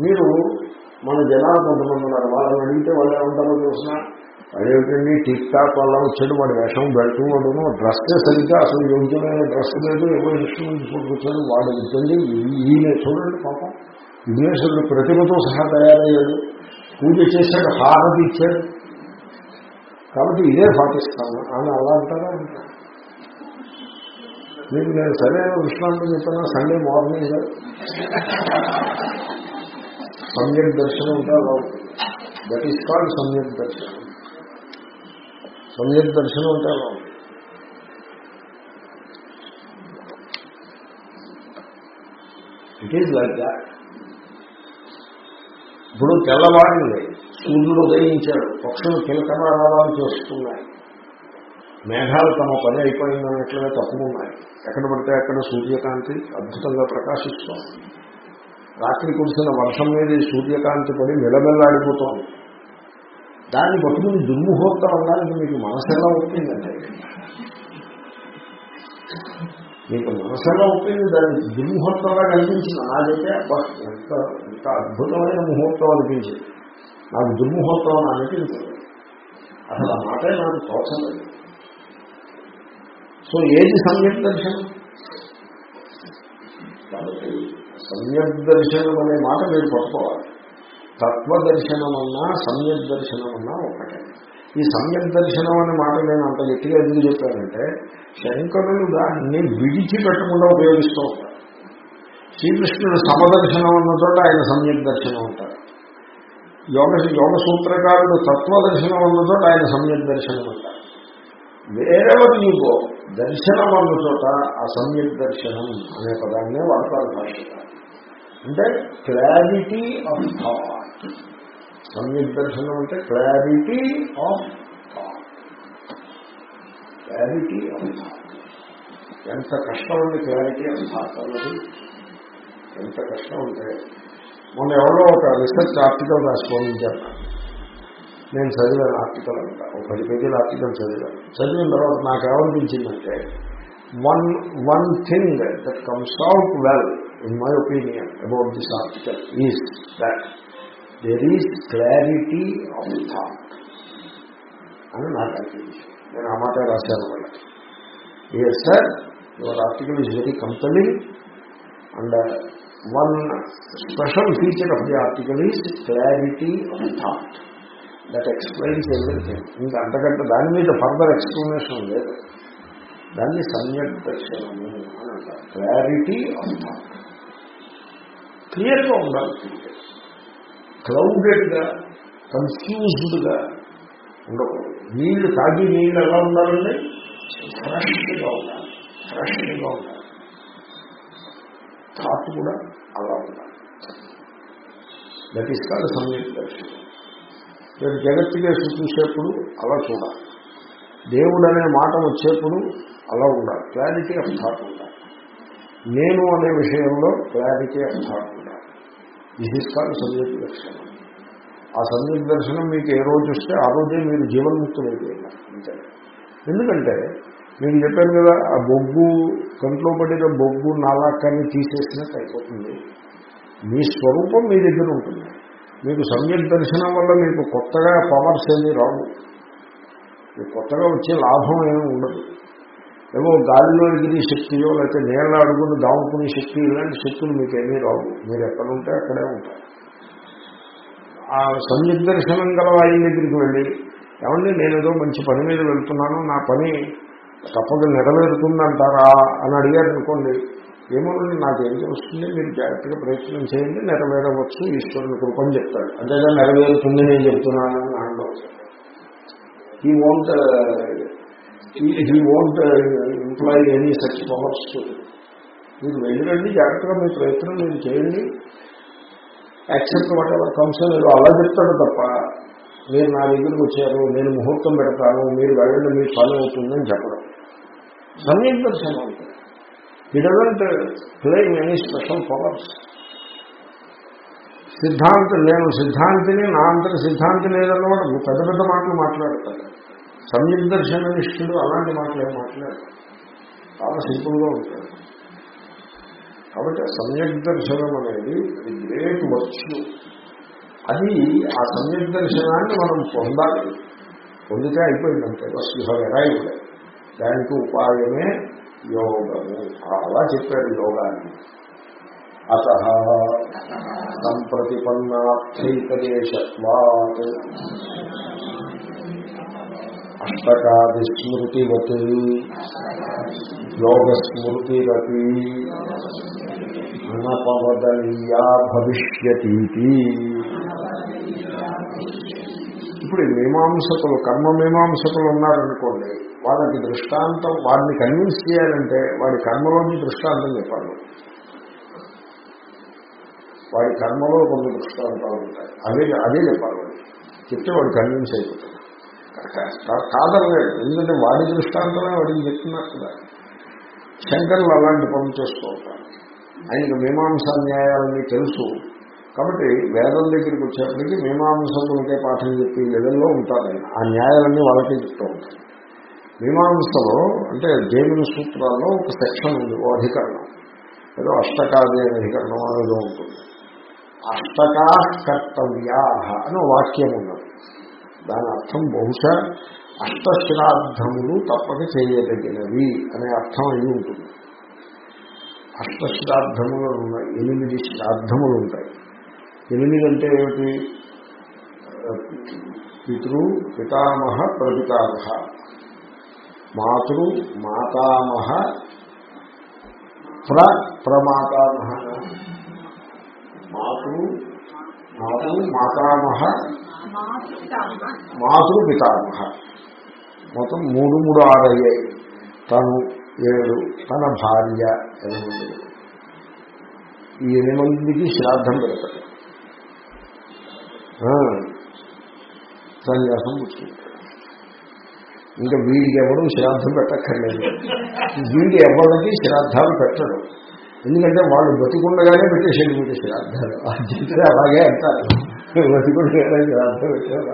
మీరు మన జనాలు కొంతమంది ఉన్నారు. వాళ్ళని అడిగితే వాళ్ళు ఏమంటారో చూసిన అదేమిటండి? టిక్ టాక్ వల్ల వచ్చాడు వాడి వేషం బెల్ట్ వాడును. డ్రెస్ సరిగ్గా అసలు యోగ్యమైన డ్రెస్ లేదు. ఏవో ఇన్స్ట్రుమెంట్ కూర్చొని వాడు ఇద్దండి ఈయన చూడండి పాపం. విఘ్నేశ్వరుడు ప్రతిభతో సహా తయారయ్యాడు. పూజ చేశాడు. హారతి ఇచ్చాడు. కాబట్టి ఇదే పాటిస్తాను అని అలా అంటారా? మీకు నేను సరైన విశ్రాంతి చెప్పిన సండే మార్నింగ్. సమ్యక్ దర్శనం ఉంటారు. దట్ ఈస్ కాల్డ్ సమ్యక్ దర్శనం. సమ్యక్ దర్శనం ఉంటారు. ఇట్ ఈజ్ లైక్ దాట్ ఇప్పుడు తెల్లవారింది సూర్యుడు ఉదయించాడు. పక్షులు కిలకరావాలు చేస్తున్నాయి మేఘాలు తమ పని అయిపోయిందన్నట్లుగా తప్పుకున్నాయి ఎక్కడ పడితే అక్కడ సూర్యకాంతి అద్భుతంగా ప్రకాశిస్తోంది. రాత్రి కురిసిన వర్షం మీద సూర్యకాంతి పడి మెలమెల్లాడిపోతోంది దాన్ని పట్టుకుని దుర్ముహూర్తం అనడానికి మీకు మనసు ఎలా ఒప్పిందంటే మీకు మనసు ఎలా ఒప్పింది? దాని దుర్ముహూర్తంగా కనిపించింది. నాదైతే ఎంత ఎంత అద్భుతమైన ముహూర్తం అనిపించింది. నాకు దుర్ముహూర్తం అని అనిపించదు. అసలు ఆ మాటే నాకు తోచలేదు. సో ఏది సమ్యక్ దర్శనం? కాబట్టి సమ్యక్ దర్శనం అనే మాట మీరు పట్టుకోవాలి. తత్వదర్శనం అన్నా సమ్యక్ దర్శనం అన్నా ఒకటే. ఈ సమ్యక్ దర్శనం అనే మాట నేను అంత గట్టిగా ఎందుకు చెప్పానంటే శంకరులు దాన్ని విడిచిపెట్టకుండా ఉపయోగిస్తూ ఉంటారు. శ్రీకృష్ణుడు సమదర్శనం అన్న చోట ఆయన సమ్యక్ దర్శనం ఉంటారు. యోగ యోగ సూత్రకారుడు తత్వదర్శనం అన్న చోట ఆయన సమ్యక్ దర్శనం అంటారు వేరెవర్ యూ గో దర్శనం అన్న చోట ఆ సమ్యక్ దర్శనం అనే పదాన్నే వాడతారు భాష అంటే క్లారిటీ ఆఫ్ థాట్ సమ్యక్ దర్శనం అంటే clarity of thought clarity of thought ఎంత కష్టం ఉంది క్లారిటీ ఆఫ్ థాట్ అన్నది? ఎంత కష్టం ఉంటే మొన్న ఎవరో ఒక రీసెర్చ్ ఆర్టికల్ రాసుకోవాలని నేను చదివాను ఆర్టికల్ అంట ఒక పది పేజీల ఆర్టికల్ చదివాను. చదివిన తర్వాత నాకు ఏమనిపించిందంటే one one thing that comes out well in my opinion about this article is that there is clarity of thought అని నాకు అనిపించింది నేను ఆ మాట రాశాను వాళ్ళకి ఏ sir your article is very compelling and one special feature of the article is clarity of thought that explains everything ఇంకా అంతకంటే దాని మీద ఫర్దర్ ఎక్స్ప్లెనేషన్ లేదు దాన్ని సమ్యక్ దర్శనము అని అంటారు. క్లారిటీ ఆఫ్ థాట్ క్లియర్గా ఉండాలి. క్లౌడెడ్గా కన్ఫ్యూజ్డ్గా ఉండకూడదు. నీళ్ళు తాగి నీళ్ళు ఎలా ఉండాలండి? ఫ్రెష్గా ఉండాలి. ఫ్రెష్గా ఉండాలి. థాట్ కూడా అలా ఉండాలి. దట్ ఈస్ కాదు సమ్యక్ దర్శనం మీరు జగత్తుకేసి చూసేప్పుడు అలా చూడాలి. దేవుడు అనే మాట వచ్చేప్పుడు అలా ఉండాలి. క్లారిటీ ఆఫ్ థాట్ ఉండాలి. నేను అనే విషయంలో క్లారిటీ ఆఫ్ థాట్ ఉండాలి. దిస్ ఇస్ దర్శనం ఆ సందీప్ దర్శనం మీకు ఏ రోజు వస్తే ఆ రోజే మీరు జీవన్ముక్తులైపోయినారు. అంతే. ఎందుకంటే నేను చెప్పాను కదా ఆ బొగ్గు కంట్లో పడిన బొగ్గు నాలాకాన్ని తీసేసినట్టు అయిపోతుంది. మీ స్వరూపం మీ దగ్గర ఉంటుంది. మీకు సమ్యక్ దర్శనం వల్ల మీకు కొత్తగా పవర్స్ ఏమీ రావు. మీకు కొత్తగా వచ్చే లాభం ఏమి ఉండదు. ఏవో గాలిలో ఎగిరి శక్తియో లేకపోతే నీళ్ళ అడుగును దాముకునే శక్తి ఇలాంటి శక్తులు మీకు ఏమీ రావు. మీరు ఎక్కడుంటే అక్కడే ఉంటారు. ఆ సమ్యక్ దర్శనం గల ఆయన దగ్గరికి వెళ్ళి ఏమండి నేను ఏదో మంచి పని మీద వెళ్తున్నాను. నా పని తప్పక నెరవేరుతుందంటారా? అని అడిగారు అనుకోండి ఏమోనండి నాకేం తెలుస్తుంది? మీరు జాగ్రత్తగా ప్రయత్నం చేయండి నెరవేరవచ్చు ఈశ్వరుని కృపని చెప్తాడు. అంతేగా నెరవేరుతుంది నేను చెప్తున్నాను అని అనడం. He won't he won't employ any such powers మీరు వెళ్ళండి జాగ్రత్తగా మీ ప్రయత్నం మీరు చేయండి. యాక్సెప్ట్ వాట్ ఎవర్ కమ్స్ మీరు అలా చెప్తాడు తప్ప మీరు నా దగ్గరికి వచ్చారు నేను ముహూర్తం పెడతాను మీరు వెళ్ళండి మీ పని అవుతుందని చెప్పడం. సమయం దర్శనం అవుతుంది he doesn't playing any special powers సిద్ధాంతం నేను సిద్ధాంతిని నా అంతటి సిద్ధాంతి లేదన్నమాట పెద్ద పెద్ద మాటలు మాట్లాడతాడు. సంయుక్ దర్శననిష్ఠుడు అలాంటి మాటలు ఏం మాట్లాడు చాలా సింపుల్గా ఉంటాడు. కాబట్టి సమ్యక్ దర్శనం అనేది అది గ్రేట్ వర్చ్యూ అది ఆ సమ్యక్ దర్శనాన్ని మనం పొందాలి. పొందితే అయిపోయిందంటే బస్ యూ హ్యావ్ దానికి ఉపాయమే యోగము అలా చెప్పాడు యోగాన్ని. అత సంప్రతిపన్నార్థైకదేశత్వాత్ అష్టకాది స్మృతివత్ యోగస్మృతిరపి అనపవదనీయా భవిష్యతీతి. ఇప్పుడు మీమాంసకులు కర్మ మీమాంసకులు ఉన్నారనుకోండి వాళ్ళకి దృష్టాంతం వాడిని కన్విన్స్ చేయాలంటే వాడి కర్మలోని దృష్టాంతం చెప్పాలి. వాడి కర్మలో కొన్ని దృష్టాంతాలు ఉంటాయి. అదే అదే చెప్పాలి వాడు చెప్తే వాడు కన్విన్స్ అయిపోతాడు. కాదనలేదు. ఎందుకంటే వాడి దృష్టాంతమే వాడికి చెప్తున్నారు కదా శంకర్లు అలాంటి పనులు చేస్తూ ఉంటారు. ఆయనకు మీమాంస న్యాయాలన్నీ తెలుసు. కాబట్టి వేదం దగ్గరికి వచ్చేప్పటికీ మీమాంసకులకే పాఠం చెప్పి లెవెల్లో ఉంటారు. ఆ న్యాయాలన్నీ వాళ్ళకే చెప్తూ ఉంటారు. మీమాంసలో అంటే జైమిని సూత్రాల్లో ఒక సెక్షన్ ఉంది ఓ అధికరణం. ఏదో అష్టకాదే అధికరణం అనేది ఉంటుంది. అష్టకా కర్తవ్యా అని వాక్యం ఉన్నది. దాని అర్థం బహుశా అష్టశ్రాద్ధములు తప్పక చేయదగినవి అనే అర్థం అయి ఉంటుంది. అష్టశ్రాద్ధములు ఉన్నాయి ఎనిమిది శ్రాద్ధములు ఉంటాయి. ఎనిమిది అంటే ఏమిటి? పితృ పితామహ ప్రపితామహ. మాతృ మాతామహ ప్ర ప్రమాతామహ. మాతృ మాతృ మాతామహ మాతృ పితామహ. మొత్తం మూడు మూడు ఆరయ్యాయి తను ఏడు తన భార్య ఎనిమిది. ఈ ఎనిమిదికి శ్రాద్ధం పెడతాడు. సన్యాసం పుచ్చుకుంటాడు ఇంకా వీడికి ఎవడు శ్రాద్ధం పెట్టక్కర్లేదు. వీడి ఎవరికి శ్రాద్ధాలు పెట్టడు. ఎందుకంటే వాళ్ళు బతికుండగానే పెట్టేసేది వీటి శ్రాద్ధాలు. అర్జెంటే అలాగే అంటారు. బతికుండగానే శ్రాద్ధం పెట్టారు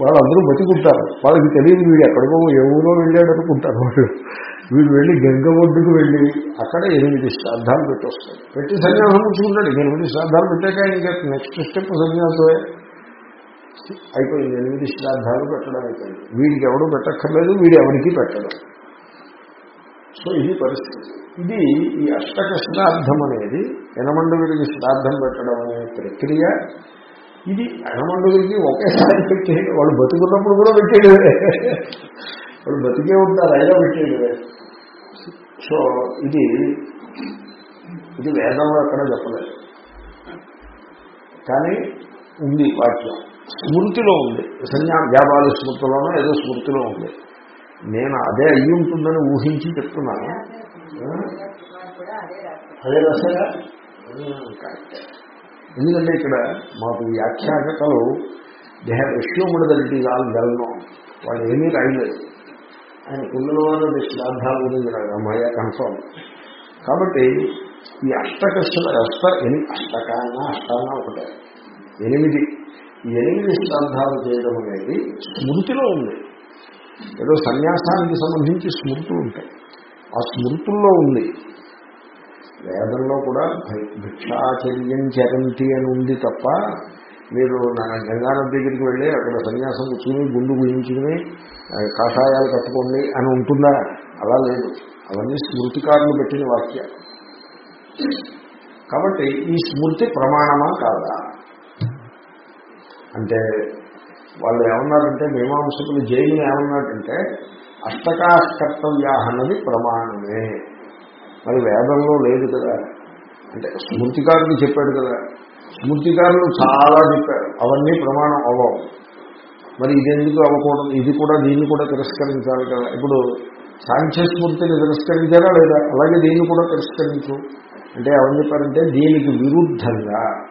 వాళ్ళందరూ బతికుంటారు. వాళ్ళకి తెలియదు వీడు ఎక్కడికో ఏ ఊరో వెళ్ళాడు అనుకుంటారు వాళ్ళు. వీడు వెళ్ళి గంగ ఒడ్డుకు వెళ్ళి అక్కడ ఎనిమిది శ్రాద్ధాలు పెట్టొస్తాడు. పెట్టి సన్యాసం ఉంచుకుంటాడు. ఎనిమిది శ్రాద్ధాలు పెట్టాక ఇంకా నెక్స్ట్ స్టెప్ సన్యాసమే. అయిపోయింది. ఎనిమిది శ్రాద్ధాలు పెట్టడం అయిపోయింది వీడికి ఎవడు పెట్టక్కర్లేదు వీడు ఎవరికి పెట్టడం. సో ఇది పరిస్థితి. ఇది ఈ అష్టక శ్రాద్ధం అనేది ఎనమండుగురికి శ్రాద్ధం పెట్టడం అనే ప్రక్రియ. ఇది ఎనమండుగురికి ఒకేసారి పెట్టేది వాళ్ళు బతుకున్నప్పుడు కూడా పెట్టేయడమే. వాళ్ళు బతికే ఉంటారు అయినా పెట్టేయడమే. సో ఇది ఇది వేదంలో ఎక్కడ చెప్పలేదు. కానీ ఉంది వాక్యం. స్మృతిలో ఉంది. సంజ్ఞా వ్యాపార స్మృతిలోనో ఏదో స్మృతిలో ఉంది. నేను అదే అయ్యి ఉంటుందని ఊహించి చెప్తున్నాను అదే రసగా? ఎందుకంటే ఇక్కడ మాకు వ్యాఖ్యాకతలు they have assumed that is all well వాళ్ళు ఏమీ రాయలేదు. ఆయన కుండలవారు శ్రాద్ధాల గురించి అమ్మాయ కన్ఫర్మ్. కాబట్టి ఈ అష్టక అష్ట ఎని అష్టకాన్న అష్టాన్న ఒకటే. ఎనిమిది. ఈ ఎనిమిది శ్రద్ధాలు చేయడం అనేది స్మృతిలో ఉంది. ఏదో సన్యాసానికి సంబంధించి స్మృతులు ఉంటాయి. ఆ స్మృతుల్లో ఉంది. వేదంలో కూడా భిక్షాచర్యం చరంతి అని ఉంది తప్ప మీరు నా గంగానది దగ్గరికి వెళ్ళి అక్కడ సన్యాసం కూర్చుని గుండు గుయించుకుని కాషాయాలు కట్టుకోండి అని ఉంటుందా? అలా లేదు. అవన్నీ స్మృతికారులు పెట్టిన వాక్యాలు. కాబట్టి ఈ స్మృతి ప్రమాణమా కాదా? అంటే వాళ్ళు ఏమన్నారంటే మీమాంసకులు జైలు ఏమన్నారంటే అష్టకాకర్తవ్యాహనది ప్రమాణమే. మరి వేదంలో లేదు కదా. అంటే స్మృతికారులు చెప్పాడు కదా. స్మృతికారులు చాలా చెప్పారు. అవన్నీ ప్రమాణం అవ్వవు. మరి ఇదెందుకు అవ్వకూడదు? ఇది కూడా దీన్ని కూడా తిరస్కరించాలి కదా. ఇప్పుడు సాంఖ్య స్మృతిని తిరస్కరించారా లేదా? అలాగే దీన్ని కూడా తిరస్కరించు. అంటే ఏమని చెప్పారంటే దీనికి విరుద్ధంగా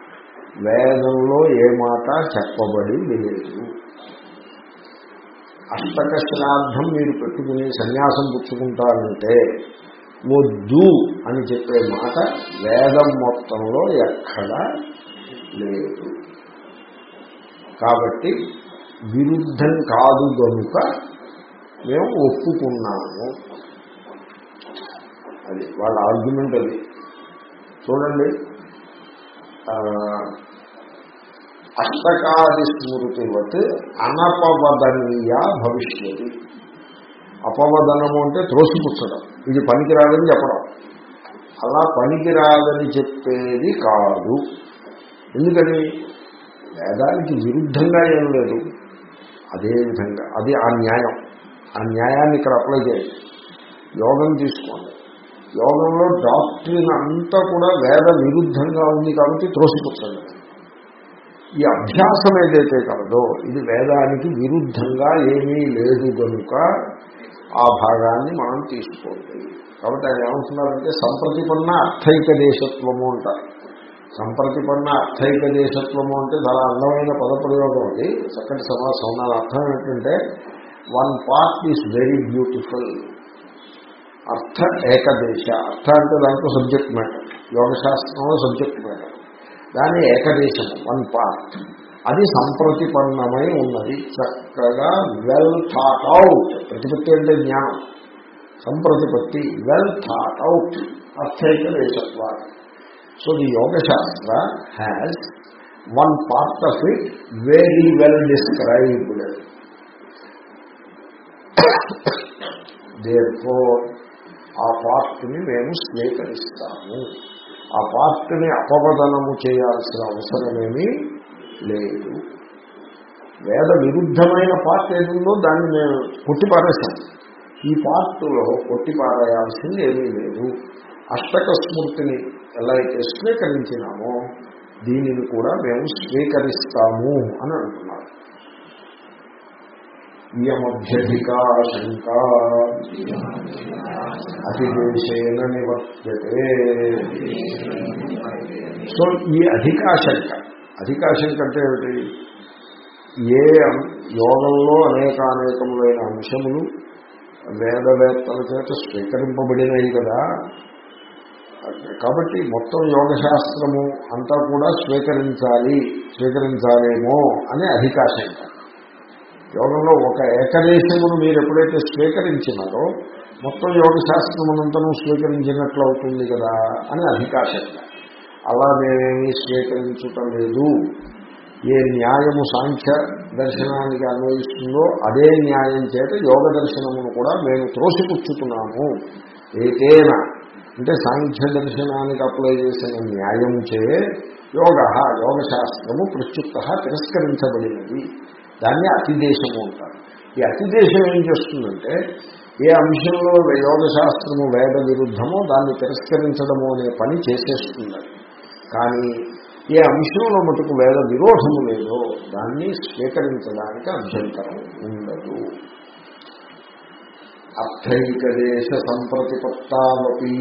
వేదంలో ఏ మాట చెప్పబడి లేదు. అష్టక శ్రాద్ధం మీరు పెట్టుకుని సన్యాసం పుచ్చుకుంటారంటే వద్దు అని చెప్పే మాట వేదం మొత్తంలో ఎక్కడా లేదు. కాబట్టి విరుద్ధం కాదు కనుక మేము ఒప్పుకున్నాము. అది వాళ్ళ ఆర్గ్యుమెంట్ అది. చూడండి. అష్టకాది స్మృతివత్ అనపవదనీయ భవిష్యతి. అపవదనము అంటే త్రోసిపుచ్చడం ఇది పనికిరాదని చెప్పడం. అలా పనికిరాదని చెప్పేది కాదు. ఎందుకని? వేదానికి విరుద్ధంగా ఏం లేదు. అదే విధంగా అది ఆ న్యాయం. ఆ న్యాయాన్ని ఇక్కడ అప్లై చేయండి. యోగం తీసుకోండి. యోగంలో డాక్టరీన్ అంతా కూడా వేద విరుద్ధంగా ఉంది కాబట్టి త్రోసిపుచ్చండి ఈ అభ్యాసం ఏదైతే కలదో ఇది వేదానికి విరుద్ధంగా ఏమీ లేదు కనుక ఆ భాగాన్ని మనం తీసుకోండి కాబట్టి ఆయన ఏమంటున్నారంటే సంప్రతిపన్న అర్థైక దేశత్వము అంటారు. సంప్రతిపన్న అర్థైక దేశత్వము అంటే చాలా అందమైన పదప్రయోగం అది. చక్కటి సమాసం దాని అర్థం ఏంటంటే one part is very beautiful అర్థ ఏకదేశ. అర్థ అంటే దాంట్లో సబ్జెక్ట్ మ్యాటర్ యోగశాస్త్రంలో సబ్జెక్ట్ మ్యాటర్ దాని ఏకదేశం వన్ పార్ట్ అది సంప్రతిపన్నమై ఉన్నది. చక్కగా వెల్ థాట్ అవుట్ ప్రతిపత్తి అంటే జ్ఞానం. సంప్రతిపత్తి వెల్ థాట్ అవుట్ అర్థైక దేశత్వాన్ని so the యోగశాస్త్ర has one part of it very well described there for ఆ పార్ట్ని మేము స్వీకరిస్తాము. ఆ పార్ట్ని అపవదనము చేయాల్సిన అవసరమేమీ లేదు. వేద విరుద్ధమైన పార్ట్ ఏదుందో దాన్ని మేము కొట్టిపారేశాం ఈ పార్ట్లో కొట్టిపారేయాల్సింది ఏమీ లేదు. అష్టక స్మృతిని ఎలా అయితే స్వీకరించినామో దీనిని కూడా మేము స్వీకరిస్తాము అని అంటున్నారు ఇయమభ్యధికా శంక అతిదేశేన నివర్త్యతే సో ఈ అధికాశంక. అధికాశంక అంటే ఏమిటి? ఏ అం- యోగంలో అనేకానేకములైన అంశములు వేదవేత్తల చేత స్వీకరింపబడినవి కదా. కాబట్టి మొత్తం యోగశాస్త్రము అంతా కూడా స్వీకరించాలి స్వీకరించాలేమో అనే అధికాశంక. యోగంలో ఒక ఏకదేశమును మీరు ఎప్పుడైతే స్వీకరించినారో మొత్తం యోగ శాస్త్రమునంతరం స్వీకరించినట్లు అవుతుంది కదా అని అధికాశంక అలా నేనేమీ స్వీకరించటం లేదు ఏ న్యాయము సాంఖ్య దర్శనానికి అన్వయిస్తుందో అదే న్యాయం చేత యోగ దర్శనమును కూడా మేము త్రోసిపుచ్చుతున్నాము ఏదైనా అంటే సాంఖ్య దర్శనానికి అప్లై చేసిన న్యాయం చే యోగ యోగశాస్త్రము ప్రత్యుత్త తిరస్కరించబడినది. దాన్ని అతిదేశము అంటారు. ఈ అతిదేశం ఏం చేస్తుందంటే ఏ అంశంలో యోగశాస్త్రము వేద విరుద్ధమో దాన్ని తిరస్కరించడము అనే పని చేసేస్తుంది కానీ ఏ అంశంలో మటుకు వేద విరోధము లేదో దాన్ని స్వీకరించడానికి అభ్యంతరం ఉండదు. అర్థైకదేశ సంప్రతిపత్తావపి.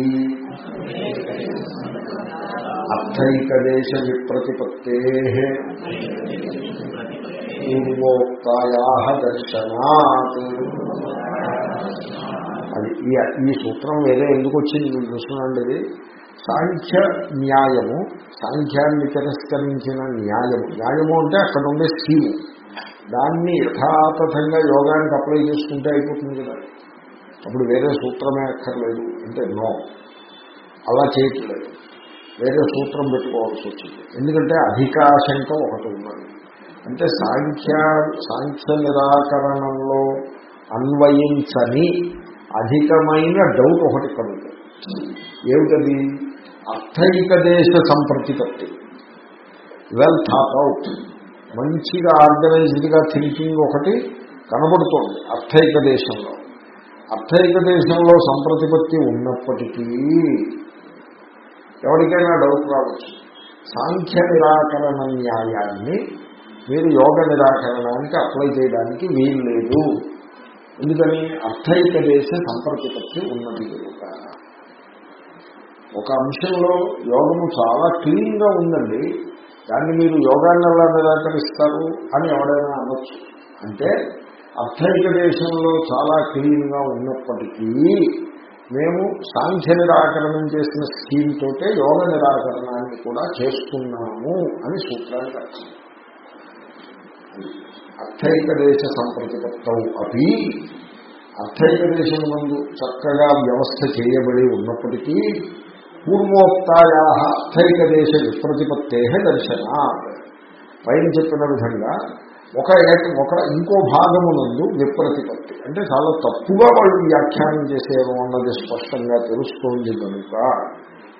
అర్థైకదేశ విప్రతిపత్తే. పూర్వోక్తాయా దర్శనాత్. అది ఈ ఈ సూత్రం వేరే ఎందుకు వచ్చింది మీరు చూస్తున్నాండి ఇది? సాంఖ్య న్యాయము సాంఖ్యాన్ని తిరస్కరించిన న్యాయము. న్యాయము అంటే అక్కడ ఉండే స్కీము దాన్ని యథాతథంగా యోగానికి అప్లై చేసుకుంటే అయిపోతుంది కదా. అప్పుడు వేరే సూత్రమే అక్కర్లేదు. అంటే నో. అలా చేయట్లేదు. వేరే సూత్రం పెట్టుకోవాల్సి వచ్చింది. ఎందుకంటే అధికాశంక ఒకటి ఉన్నది. అంటే సాంఖ్య సాంఖ్య నిరాకరణంలో అన్వయించని అధికమైన డౌట్ ఒకటి కలుగుతుంది. ఏమిటది? అర్థైక దేశ సంప్రతిపత్తి. వెల్ థాట్ అవుట్ మంచిగా ఆర్గనైజ్డ్గా థింకింగ్ ఒకటి కనబడుతోంది అర్థైక దేశంలో. అర్థైక దేశంలో సంప్రతిపత్తి ఉన్నప్పటికీ ఎవరికైనా డౌట్ రావచ్చు. సాంఖ్య నిరాకరణ న్యాయాన్ని మీరు యోగ నిరాకరణానికి అప్లై చేయడానికి వీలు లేదు ఎందుకని? అర్థైక దేశ సంప్రతిపత్తి ఉన్నది కనుక. ఒక అంశంలో యోగము చాలా క్లీన్గా ఉందండి. దాన్ని మీరు యోగాన్ని ఎలా నిరాకరిస్తారు అని ఎవడైనా అనొచ్చు. అంటే అర్థైక దేశంలో చాలా క్లీన్గా ఉన్నప్పటికీ మేము సాంఖ్య నిరాకరణం చేసిన స్కీమ్ తోటే యోగ నిరాకరణాన్ని కూడా చేస్తున్నాము అని సూత్రానికి అర్థం. అర్థైకదేశ సంప్రతిపత్తం అవి అర్థైకదేశం ముందు చక్కగా వ్యవస్థ చేయబడి ఉన్నప్పటికీ పూర్వోక్తాయా అర్థైకదేశ విప్రతిపత్తే దర్శనా. పైన చెప్పిన విధంగా ఒక ఒక ఇంకో భాగమునందు విప్రతిపత్తి. అంటే చాలా తప్పుగా వాళ్ళు వ్యాఖ్యానం చేసేమో అన్నది స్పష్టంగా తెలుస్తోంది కనుక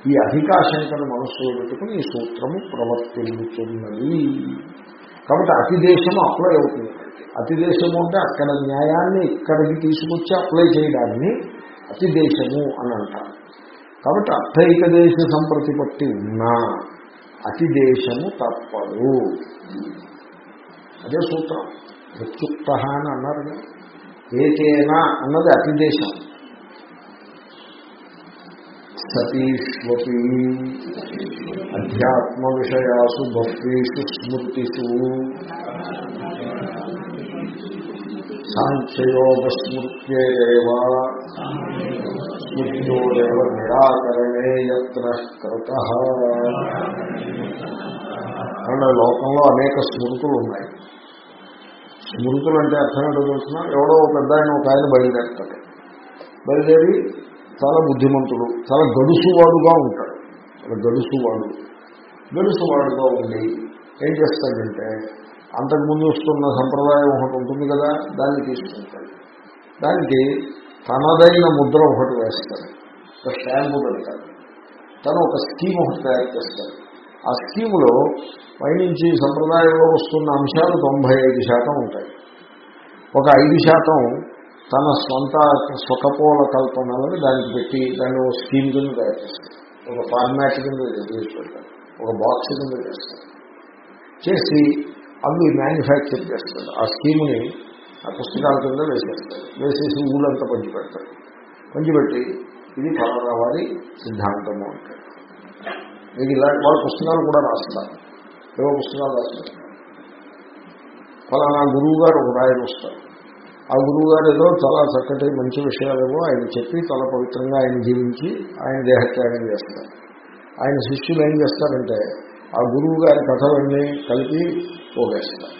ఈ అధికాశంకను మనస్సులో పెట్టుకుని ఈ సూత్రము ప్రవర్తిల్లుతున్నది కాబట్టి అతి దేశము అప్లై అవుతుంది. అతి దేశము అంటే అక్కడ న్యాయాన్ని ఇక్కడికి తీసుకొచ్చి అప్లై చేయడాన్ని అతి దేశము అని అంటారు. కాబట్టి అర్థైక దేశ సంప్రతిపత్తి ఉన్నా అతిదేశము తప్పదు. అదే సూత్రం. ప్రత్యుక్త అని అన్నారు ఏకేనా అన్నది అతిదేశం. సతీష్వపి. అధ్యాత్మ విషయాసు భక్తీషు స్మృతిషు. సాంఖ్యయోగ స్మృత్యేవ స్మృత్యోరేవ నిరాకరణే యత్న కృత. అంటే లోకంలో అనేక స్మృతులు ఉన్నాయి స్మృతులు అంటే అర్థం ఏంటో చూసినా ఎవడో ఒక పెద్ద ఆయన ఒక ఆయన బయలుదేరుతాడు. బయలుదేరి చాలా బుద్ధిమంతుడు చాలా గడుసువాడుగా ఉంటాడు. చాలా గడుసువాడు. గడుసువాడుగా ఉండి ఏం చేస్తాడంటే అంతకుముందు వస్తున్న సంప్రదాయం ఒకటి ఉంటుంది కదా దాన్ని తీసుకుంటాడు. దానికి తనదైన ముద్ర ఒకటి వేస్తాడు. ఒక స్టాంపు పెడతాడు. తను ఒక స్కీమ్ ఒకటి తయారు చేస్తాడు. ఆ స్కీములో పైనుంచి సంప్రదాయంలో వస్తున్న అంశాలు తొంభై ఐదు శాతం ఉంటాయి. ఒక ఐదు శాతం తన సొంత స్వకపోల కల్పనలను దానికి పెట్టి దాన్ని ఒక స్కీమ్ కింద తయారు ఒక ఫార్మాట్ కింద చేసి పెడతాడు ఒక బాక్స్ కింద చేస్తాడు చేసి అవి మ్యానుఫ్యాక్చర్ చేస్తాడు ఆ స్కీమ్ని ఆ పుస్తకాల కింద వేసేస్తాడు వేసేసి ఊళ్ళంతా పంచి పంచిపెడతాడు పంచిపెట్టి ఇది ఫలానా వారి సిద్ధాంతము అంటాడు మీకు ఇలాంటి వాళ్ళ పుస్తకాలు కూడా రాస్తారు. ఏవో పుస్తకాలు రాస్తారు. ఫలానా గురువు గారు ఒక రాయన వస్తారు. ఆ గురువు గారు ఏదో చాలా చక్కటి మంచి విషయాలేమో ఆయన చెప్పి చాలా పవిత్రంగా ఆయన జీవించి ఆయన దేహత్యాగం చేస్తారు. ఆయన శిష్యులు ఏం చేస్తారంటే ఆ గురువు గారి కథలన్నీ కలిపి పోగేస్తారు.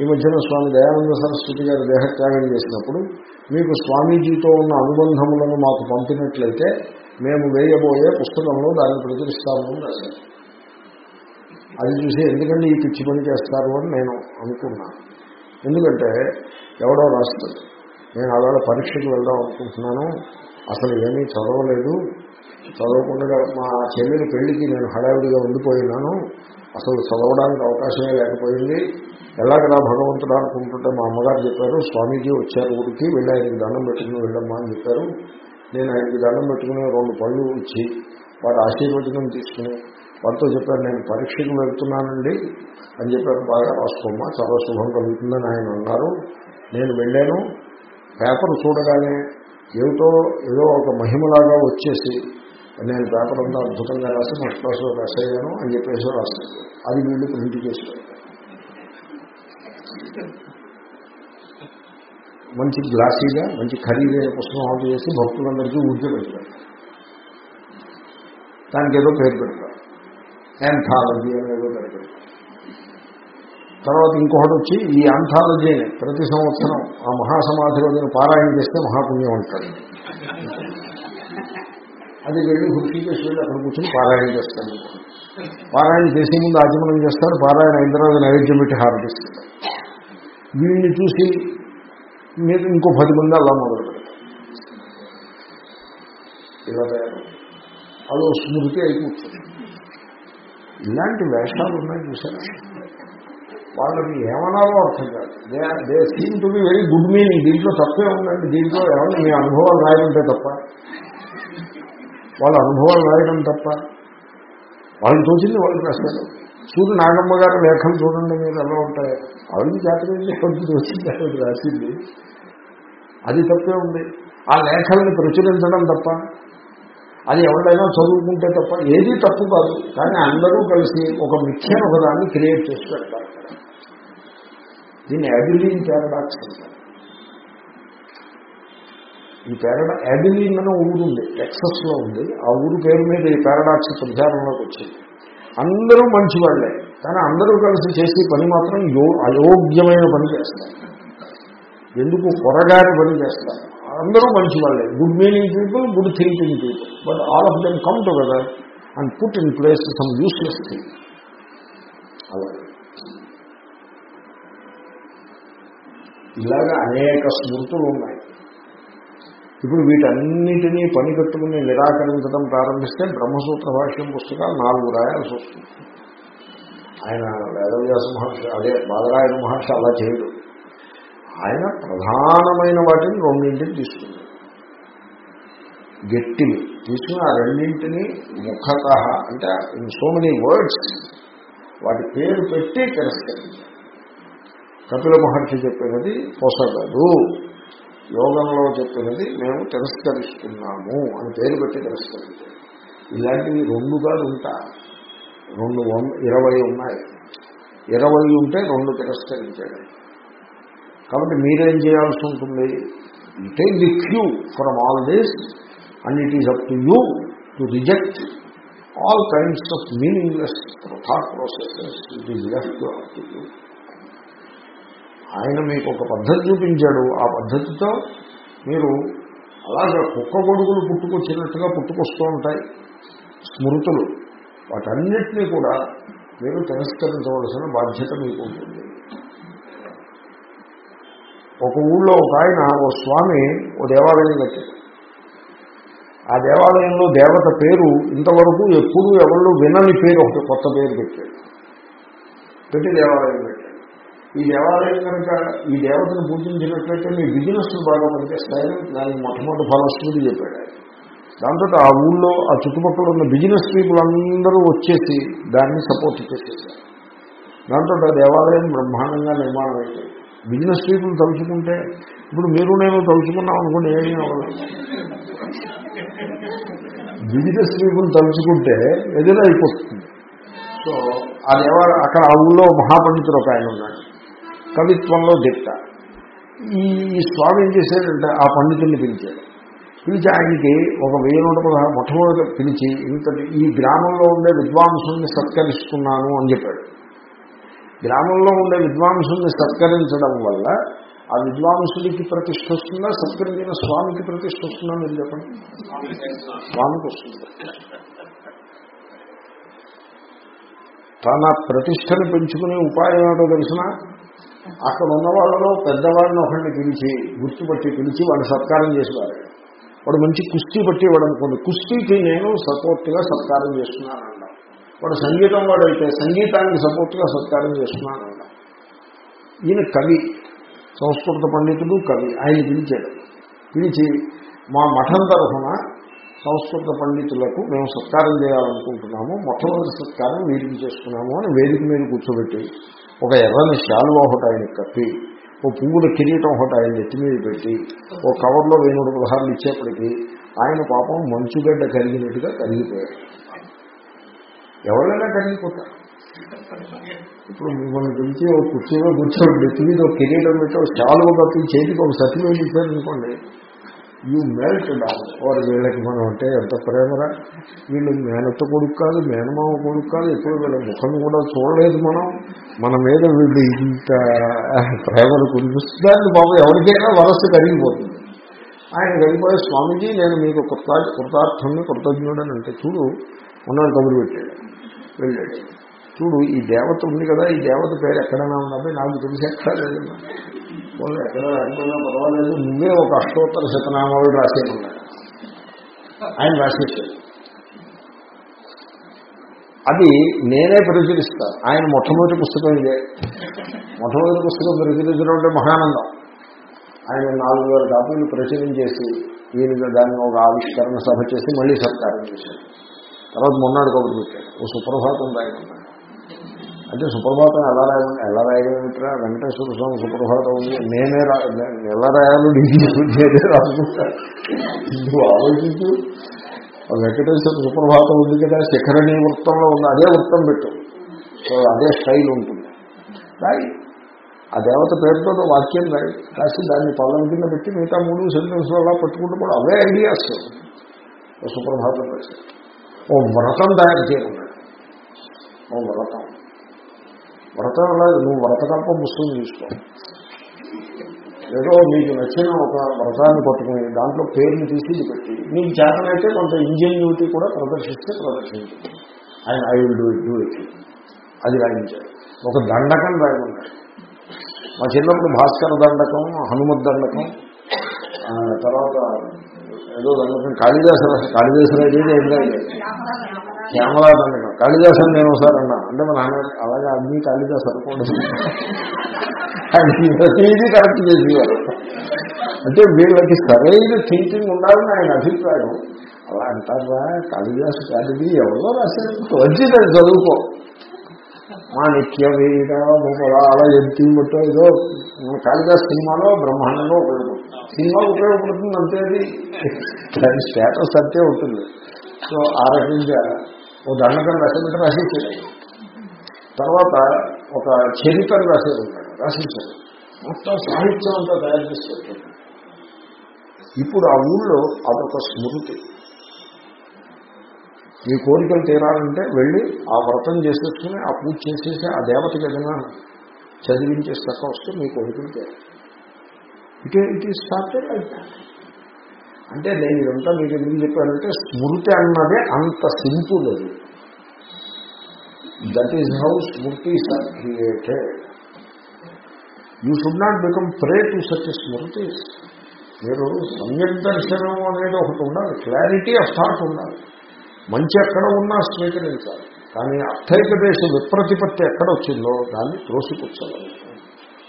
ఈ మధ్యన స్వామి దయానంద సరస్వతి గారు దేహత్యాగం చేసినప్పుడు మీకు స్వామీజీతో ఉన్న అనుబంధములను మాకు పంపినట్లయితే మేము వేయబోయే పుస్తకంలో దాన్ని ప్రచురిస్తామని అని రాశారు. అది చూసి ఎందుకంటే ఈ పిచ్చి పని చేస్తారు అని నేను అనుకున్నాను. ఎందుకంటే ఎవడో రాస్తుంది నేను అలాగే పరీక్షకు వెళ్దాం అనుకుంటున్నాను. అసలు ఏమీ చదవలేదు. చదవకుండా మా చెల్లెలి పెళ్ళికి నేను హడావిడిగా ఉండిపోయినాను. అసలు చదవడానికి అవకాశమే లేకపోయింది. ఎలాగలా భగవంతుడు అనుకుంటుంటే మా అమ్మగారు చెప్పారు స్వామీజీ వచ్చారు ఊరికి వెళ్ళి ఆయనకి దండం పెట్టుకుని వెళ్ళమ్మా అని చెప్పారు. నేను ఆయనకి దండం పెట్టుకుని రెండు పళ్ళు ఇచ్చి వాటి ఆశీర్వచనం తీసుకుని వారితో చెప్పారు నేను పరీక్షకు వెళ్తున్నానండి అని చెప్పారు బాగా రాసుకోమ్మా చాలా శుభం కలుగుతుందని ఆయన అన్నారు. నేను వెళ్ళాను. పేపర్ చూడగానే ఏమిటో ఏదో ఒక మహిమలాగా వచ్చేసి నేను పేపర్ అంతా అద్భుతంగా రాసి ఫస్ట్ క్లాస్లో రాస్ అని చెప్పేసి రాస్తాను అది వీళ్ళు ప్రింట్ చేసి మంచి గ్లాసీగా మంచి ఖరీదైన పుస్తకం ఆర్డర్ చేసి భక్తులందరికీ ఊరికే పెడతారు దానికి ఏదో పేరు పెడతారు. యాంథాలజీ అనేదో పెడతారు. తర్వాత ఇంకొకటి వచ్చి ఈ అంథాలజీని ప్రతి సంవత్సరం ఆ మహాసమాధిలో నేను పారాయణ చేస్తే మహాపుణ్యం అంటాడు అది వెళ్ళి హృషికేశ్ వెళ్ళి అక్కడ కూర్చొని పారాయణ చేస్తాను పారాయణ చేసే ముందు ఆచమనం చేస్తాడు పారాయణ అయిన తర్వాత నైవేద్యం పెట్టి హారతిస్తాడు వీడిని చూసి మీరు ఇంకో పది మంది అలా మొదలు పెడతారు ఇలా అదో స్మృతి అయిపోతుంది. ఇలాంటి వేషాలు ఉన్నాయి చూసారా? వాళ్ళని ఏమన్నారో అర్థం కాదు. They they seem to be very good meaning దీంట్లో తప్పే ఉందండి. దీంట్లో ఏమన్నా మీ అనుభవాలు రాయడంటే తప్ప? వాళ్ళ అనుభవాలు రాయడం తప్ప? వాళ్ళు చూసింది వాళ్ళు రాస్తారు చూడు నాగమ్మ గారి లేఖలు చూడండి మీరు ఎలా ఉంటాయి. అవన్నీ జాతకంగా కొంచెం వచ్చింది ఆవిడ రాసింది. అది తప్పే ఉంది. ఆ లేఖల్ని ప్రచురించడం తప్ప అది ఎవరైనా చదువుకుంటే తప్ప ఏది తప్పు కాదు. కానీ అందరూ కలిసి ఒక మిథ్యను ఒకదాన్ని క్రియేట్ చేసి పెడతారు. దీన్ని అబిలీన్ పారాడాక్స్ అంటారు. ఈ పారాడా అబిలీన్ అనే ఊరు ఉంది టెక్సస్లో ఉంది. ఆ ఊరు పేరు మీద ఈ పారాడాక్స్ ప్రచారంలోకి వచ్చింది. అందరూ మంచి వాళ్ళే కానీ అందరూ కలిసి చేసే పని మాత్రం యో అయోగ్యమైన పని చేస్తారు. ఎందుకు? పొరగాని పని చేస్తారు. అందరూ మంచి వాళ్ళే good meaning people good thinking people but all of them come together and put in place some useless thing అలా. ఇలాగా అనేక స్మృతులు ఉన్నాయి. ఇప్పుడు వీటన్నిటినీ పని కట్టుకుని నిరాకరించడం ప్రారంభిస్తే బ్రహ్మసూత్ర భాష్యం పుస్తకాలు నాలుగు రాయాల్సి వస్తుంది. ఆయన వేదవ్యాస మహర్షి అదే బాదరాయణ మహర్షి అలా చేయడు. ఆయన ప్రధానమైన వాటిని రెండింటిని తీసుకుంది గట్టివి తీసుకుని ఆ రెండింటిని ముఖత అంటే ఇన్ సో మెనీ వర్డ్స్ వాటి పేరు పెట్టి తిరస్కరించారు కపిల మహర్షి చెప్పినది పొసగదు. యోగంలో చెప్పినది మేము తిరస్కరిస్తున్నాము అని పేరు పెట్టి తిరస్కరించారు ఇలాంటివి రెండుగా ఉంటా. రెండు వంద ఇరవై ఉన్నాయి. ఇరవై ఉంటే రెండు తిరస్కరించాడు. కాబట్టి మీరేం చేయాల్సి ఉంటుంది? You take the cue from all this and it is up to you to reject all kinds of meaningless thought processes it is left up to you ఆయన మీకు ఒక పద్ధతి చూపించాడు. ఆ పద్ధతితో మీరు అలాగే కుక్క గొడుగులు పుట్టుకొచ్చినట్టుగా పుట్టుకొస్తూ ఉంటాయి. స్మృతులు. వాటన్నిటినీ కూడా మీరు తిరస్కరించవలసిన బాధ్యత మీకు ఉంటుంది. ఒక ఊళ్ళో ఒక ఆయన ఓ స్వామి ఓ దేవాలయం కట్టారు ఆ దేవాలయంలో దేవత పేరు ఇంతవరకు ఎప్పుడు ఎవరు వినని పేరు ఒకటి కొత్త పేరు పెట్టాడు పెట్టి దేవాలయం పెట్టాడు ఈ దేవాలయం కనుక ఈ దేవతను పూజించినట్లయితే మీ బిజినెస్ బాగా పనిచేస్తాయని దానికి మొట్టమొదటి ఫలశ్రుతి చెప్పాడు. దాంతో ఆ ఊళ్ళో ఆ చుట్టుపక్కల ఉన్న బిజినెస్ పీపుల్ అందరూ వచ్చేసి దాన్ని సపోర్ట్ చేసేసారు. దాంతో ఆ దేవాలయం బ్రహ్మాండంగా నిర్మాణం అయిపోయింది. బిజినెస్ పీపుల్ తలుచుకుంటే ఇప్పుడు మీరు నేను తలుచుకున్నాం అనుకోండి ఏమీ బిజినెస్ పీపుల్ తలుచుకుంటే ఏదైనా అయిపోతుంది. సో అది ఎవరు అక్కడ ఆ ఊళ్ళో మహాపండితుడు ఒక ఆయన ఉన్నాడు. కవిత్వంలో దిట్ట. ఈ స్వామి ఏం చేశాడంటే ఆ పండితుల్ని పిలిచాడు. పిలిచి ఆయనకి ఒక వెయ్యి నూట పదహారు మొట్టమొదటి పిలిచి ఇంతటి ఈ గ్రామంలో ఉండే విద్వాంసుల్ని సత్కరిస్తున్నాను అని చెప్పాడు. గ్రామంలో ఉండే విద్వాంసుల్ని సత్కరించడం వల్ల ఆ విద్వాంసుడికి ప్రతిష్ట వస్తుందా సత్కరించిన స్వామికి ప్రతిష్ట వస్తుందా మీరు చెప్పండి? స్వామికి వస్తుంది. తన ప్రతిష్టను పెంచుకునే ఉపాయం ఏమిటో తెలిసిన? అక్కడ ఉన్న వాళ్ళలో పెద్దవాడిని ఒకరిని పిలిచి గుర్తుపట్టి పిలిచి వాడిని సత్కారం చేసేవారు వాడు మంచి కుస్తీ పట్టేవాడు అనుకోండి. కుస్తీకి నేను సపోర్ట్గా సత్కారం చేస్తున్నాను వాడు సంగీతం వాడైతే సంగీతానికి సపోర్ట్గా సత్కారం చేస్తున్నాను ఈయన కవి సంస్కృత పండితుడు కవి ఆయన పిలిచాడు. పిలిచి మా మఠం తరఫున సంస్కృత పండితులకు మేము సత్కారం చేయాలనుకుంటున్నాము మొట్టమొదటి సత్కారం వీరికి చేస్తున్నాము అని వేదిక మీద కూర్చోబెట్టి ఒక ఎర్రని శాలువా ఒకటి ఆయన కప్పి ఓ పువ్వుల కిరీటం ఒకటి ఆయన నెత్తి మీద పెట్టి ఓ కవర్లో వేణుడు నూట పదహారులు ఇచ్చేప్పటికీ ఆయన పాపం మంచుగడ్డ కరిగినట్టుగా కరిగిపోయాడు. ఎవరైనా కరిగిపోతారు ఇప్పుడు మిమ్మల్ని పిలిచి ఒక కుర్చీలో కూర్చోండి నెత్తి మీద ఒక కిరీటం పెట్టి ఒక శాలువ కప్పి చేతికి ఒక సర్టిఫికేట్ ఇచ్చారనుకోండి యూ మెల్ట్ డౌన్ వారు వీళ్ళకి మనం అంటే ఎంత ప్రేమరా? వీళ్ళు మేనత్త కొడుకు కాదు మేనమామ కొడుకు కాదు ఎప్పుడు వీళ్ళ ముఖం కూడా చూడలేదు మనం. మన మీద వీళ్ళు ఇంత ప్రేమను కురిపిస్తుందని బాబు ఎవరికైనా వరస్సు కరిగిపోతుంది. ఆయన కరిగిపోయే స్వామీజీ నేను మీకు కృతా కృతార్థుని కృతజ్ఞుడని అంటే చూడు ఉన్నాడు కబురు పెట్టాడు. వెళ్ళాడు. చూడు ఈ దేవత ఉంది కదా ఈ దేవత పేరు ఎక్కడైనా ఉన్నది? నాకు తెలిసి ఎక్కడ లేదు. వాళ్ళు ఎక్కడ అనుకున్నా పర్వాలేదు నువ్వే ఒక అష్టోత్తర శతనామాలు రాసేయకుండా. ఆయన రాసేసాడు అది నేనే ప్రచురిస్తాను ఆయన మొట్టమొదటి పుస్తకం ఇదే. మొట్టమొదటి పుస్తకం ప్రచురించడం అంటే మహానందం. ఆయన నాలుగు వేల కాపీలు ప్రచురించేసి ఈయన దాన్ని ఒక ఆవిష్కరణ సభ చేసి మళ్ళీ సత్కారం చేశాడు. తర్వాత మొన్నాడు కబురు పెట్టాడు. ఓ సుప్రభాతం రాయమన్నాడు అంటే సుప్రభాతం ఎలా రాయమని ఎలా రాయగలిగినట్రా వెంకటేశ్వర స్వామి సుప్రభాతం ఉంది. నేనే రా ఎలా రాయాలో నేనే రాసుకుంటాను నువ్వు ఆలోచించు. వెంకటేశ్వర సుప్రభాతం ఉంది కదా శిఖరణి వృత్తంలో ఉంది అదే వృత్తం పెట్టు. సో అదే స్టైల్ ఉంటుంది. రాయి. ఆ దేవత పేరుతో వాక్యం రాయి. రాసి దాన్ని పల్లం కింద పెట్టి మిగతా మూడు సెంటెన్స్లో అలా పెట్టుకుంటూ కూడా అవే ఐడియాస్. సుప్రభాతం రాశారు ఓ వ్రతం తయారు చేయమన్నాడు ఓ వ్రతం. వ్రతం లేదు నువ్వు వ్రతకల్ప పుస్తకం తీసుకో. ఏదో మీకు నచ్చిన ఒక వ్రతాన్ని పట్టుకుని దాంట్లో పేరుని తీసి ఇది పెట్టి నీకు చేతనైతే కొంత ఇంజన్యూటీ కూడా ప్రదర్శిస్తే ప్రదర్శించండి ఆయన I will do it do it అది రాయించాడు. ఒక దండకం రాయమన్నాడు. మా చిన్నప్పుడు భాస్కర దండకం హనుమత్ దండకం తర్వాత ఏదో దండకం కాళిదాసు రాసి కాళిదాసు రాజు ఏం లేదు శ్యామలా దండకం కాళిదాసు అని నేను ఒకసారి అన్నా. అంటే మా నాన్న అలాగే అన్ని కాళిదాసు అనుకోండి. ఇది కరెక్ట్ చేసేవారు. అంటే వీళ్ళకి సరైన థింకింగ్ ఉండాలని ఆయన అభిప్రాయం. అలా అంటారా? కాళిదాసు కాదు ఎవరో రాశారు. వచ్చింది చదువుకో. మా నిత్య ముమల అలా ఎంత ఏదో. కాళిదాస్ సినిమాలో బ్రహ్మాండంగా ఉపయోగపడుతుంది. సినిమా ఉపయోగపడుతుంది అంతే అది. దాని స్టేటస్ అంతే ఉంటుంది. సో ఆ రకంగా ఓ దండకం రాసేదంటే రాసేసాడు తర్వాత ఒక చరిత్ర రాసేది ఉన్నాడు రాసేసాడు మొత్తం సాహిత్యం అంతా తయారు చేసి ఇప్పుడు ఆ ఊళ్ళో అదొక స్మృతి. మీ కోరికలు తీరాలంటే వెళ్ళి ఆ వ్రతం చేసేసుకుని ఆ పూజ చేసేసి ఆ దేవతకి ఏదైనా చదివించేస్తాక వస్తే మీ కోరికలు తీరాలి. It it is started like that అంటే నేను ఇదంతా మీకు ఎందుకు చెప్పానంటే స్మృతి అన్నదే అంత సింపుల్ అది. That is how Smriti are created you should not become prey to such స్మృతి మీరు సమ్యక్ దర్శనం అనేది ఒకటి ఉండాలి. క్లారిటీ ఆఫ్ థాట్ ఉండాలి. మంచి ఎక్కడ ఉన్నా స్వీకరించాలి. కానీ అర్థైకదేశ విప్రతిపత్తి ఎక్కడ వచ్చిందో దాన్ని త్రోసిపుచ్చాలి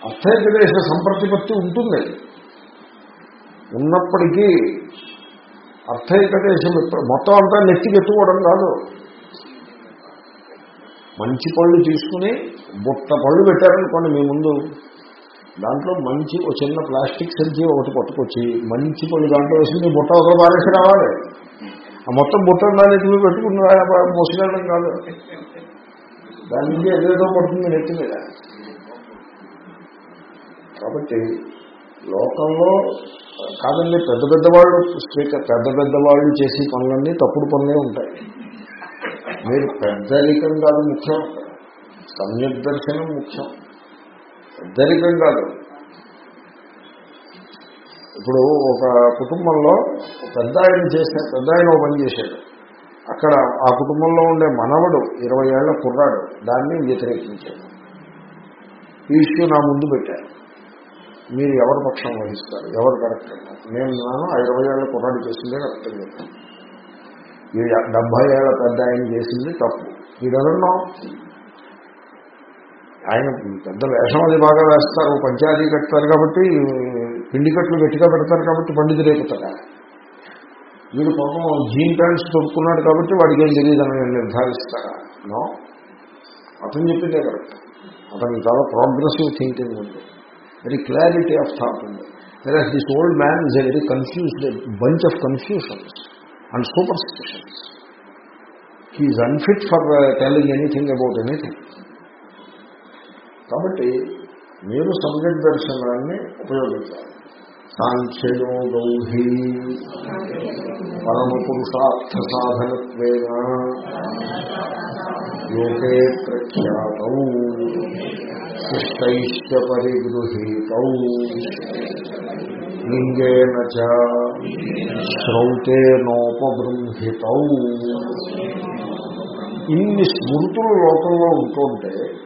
అర్థైకదేశ సంప్రతిపత్తి ఉంటుంది. ఉన్నప్పటికీ అర్థైకదేశం మొత్తం అంతా నెత్తికెత్తుకోవడం కాదు. మంచి పళ్ళు తీసుకుని బుట్ట పళ్ళు పెట్టారనుకోండి మీ ముందు. దాంట్లో మంచి ఒక చిన్న ప్లాస్టిక్ సంచి ఒకటి పట్టుకొచ్చి మంచి పళ్ళు దాంట్లో వేసి మీ బుట్ట ఒక బారేసి రావాలి. ఆ మొత్తం బుట్ట దాన్ని ఎత్తుకు పెట్టుకున్న మోసగలం కాదు. దాని నుంచి ఏదేదో పడుతుంది నెత్తి మీద. కాబట్టి లోకంలో కాదండి పెద్ద పెద్ద వాళ్ళు స్పీకర్ పెద్ద పెద్దవాళ్ళు చేసే పనులన్నీ తప్పుడు పనులే ఉంటాయి. మీరు పెద్దరికం కాదు ముఖ్యం. సమ్యక్ దర్శనం ముఖ్యం. పెద్దరికం కాదు. ఇప్పుడు ఒక కుటుంబంలో పెద్ద ఆయన చేసిన పెద్ద ఆయన ఒక పని చేశాడు. అక్కడ ఆ కుటుంబంలో ఉండే మనవడు ఇరవై ఏళ్ళ కుర్రాడు దాన్ని వ్యతిరేకించాడు. ఈ ఇష్యూ నా ముందు పెట్టాడు మీరు ఎవరి పక్షం వహిస్తారు? ఎవరు కరెక్ట్? నేను నాను ఆ ఇరవై ఏళ్ళ కుర్రాడు చేసిందే కరెక్ట్ చెప్తాను ఈ డెబ్బై ఏళ్ళ పెద్ద ఆయన చేసింది తప్పు. మీరెవరున్నాం ఆయన పెద్ద వేషం అది బాగా వేస్తారు పంచాయతీ కట్టారు కాబట్టి పిండి కట్లు గట్టిగా పెడతారు కాబట్టి పండితు రేపుతారా. వీడు పాపం జీన్ ప్యాంట్స్ తొడుక్కున్నాడు కాబట్టి వాడికి ఏం తెలియదని నిర్ధారిస్తారా నో? అతను చెప్పిందే కరెక్ట్. అతను చాలా ప్రోగ్రెసివ్ థింకింగ్ ఉంది. వెరీ క్లారిటీ ఆఫ్ థాట్ ఉంది very this old man is a very confused bunch of confusions and superstitions he is unfit for telling anything about anything కాబట్టి మీరు సబ్జెక్ట్ దర్శనాన్ని ఉపయోగించాలి సాంఖ్యయోగౌహి పరమ పురుషార్థ సాధనత్వేన లోకే ప్రఖ్యాతౌ శిష్టైశ్చ పరిగృహీత లింగేన శ్రౌతేనోపబృంహిత। ఇన్ని స్మృతులు లోకంలో ఉంటుంటే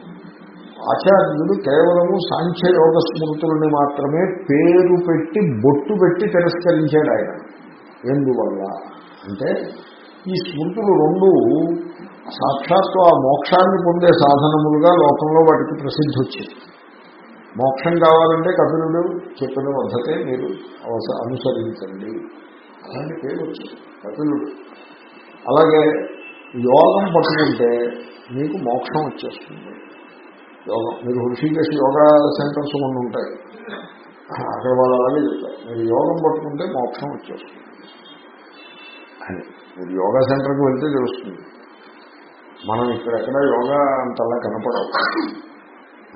ఆచార్యుడు కేవలము సాంఖ్యయోగ స్మృతులని మాత్రమే పేరు పెట్టి బొట్టు పెట్టి తిరస్కరించాడు ఆయన. ఎందువల్ల? అంటే ఈ స్మృతులు రెండు సాక్షాత్తు ఆ మోక్షాన్ని పొందే సాధనములుగా లోకంలో వాటికి ప్రసిద్ధి వచ్చింది. మోక్షం కావాలంటే కపిలుడు చెప్పిన పద్ధతే మీరు అనుసరించండి. అలాంటి పేరు వచ్చింది కపిలుడు. అలాగే యోగం పట్టుకుంటే మీకు మోక్షం వచ్చేస్తుంది. యోగం మీరు హృషికేసి యోగా సెంటర్స్ కొన్ని ఉంటాయి. అక్కడ వాళ్ళు అలాగే చెప్తారు. మీరు యోగం పట్టుకుంటే మోక్షం వచ్చేస్తుంది. అని మీరు యోగా సెంటర్కి వెళ్తే తెలుస్తుంది. మనం ఇక్కడెక్కడ యోగా అంతలా కనపడవు.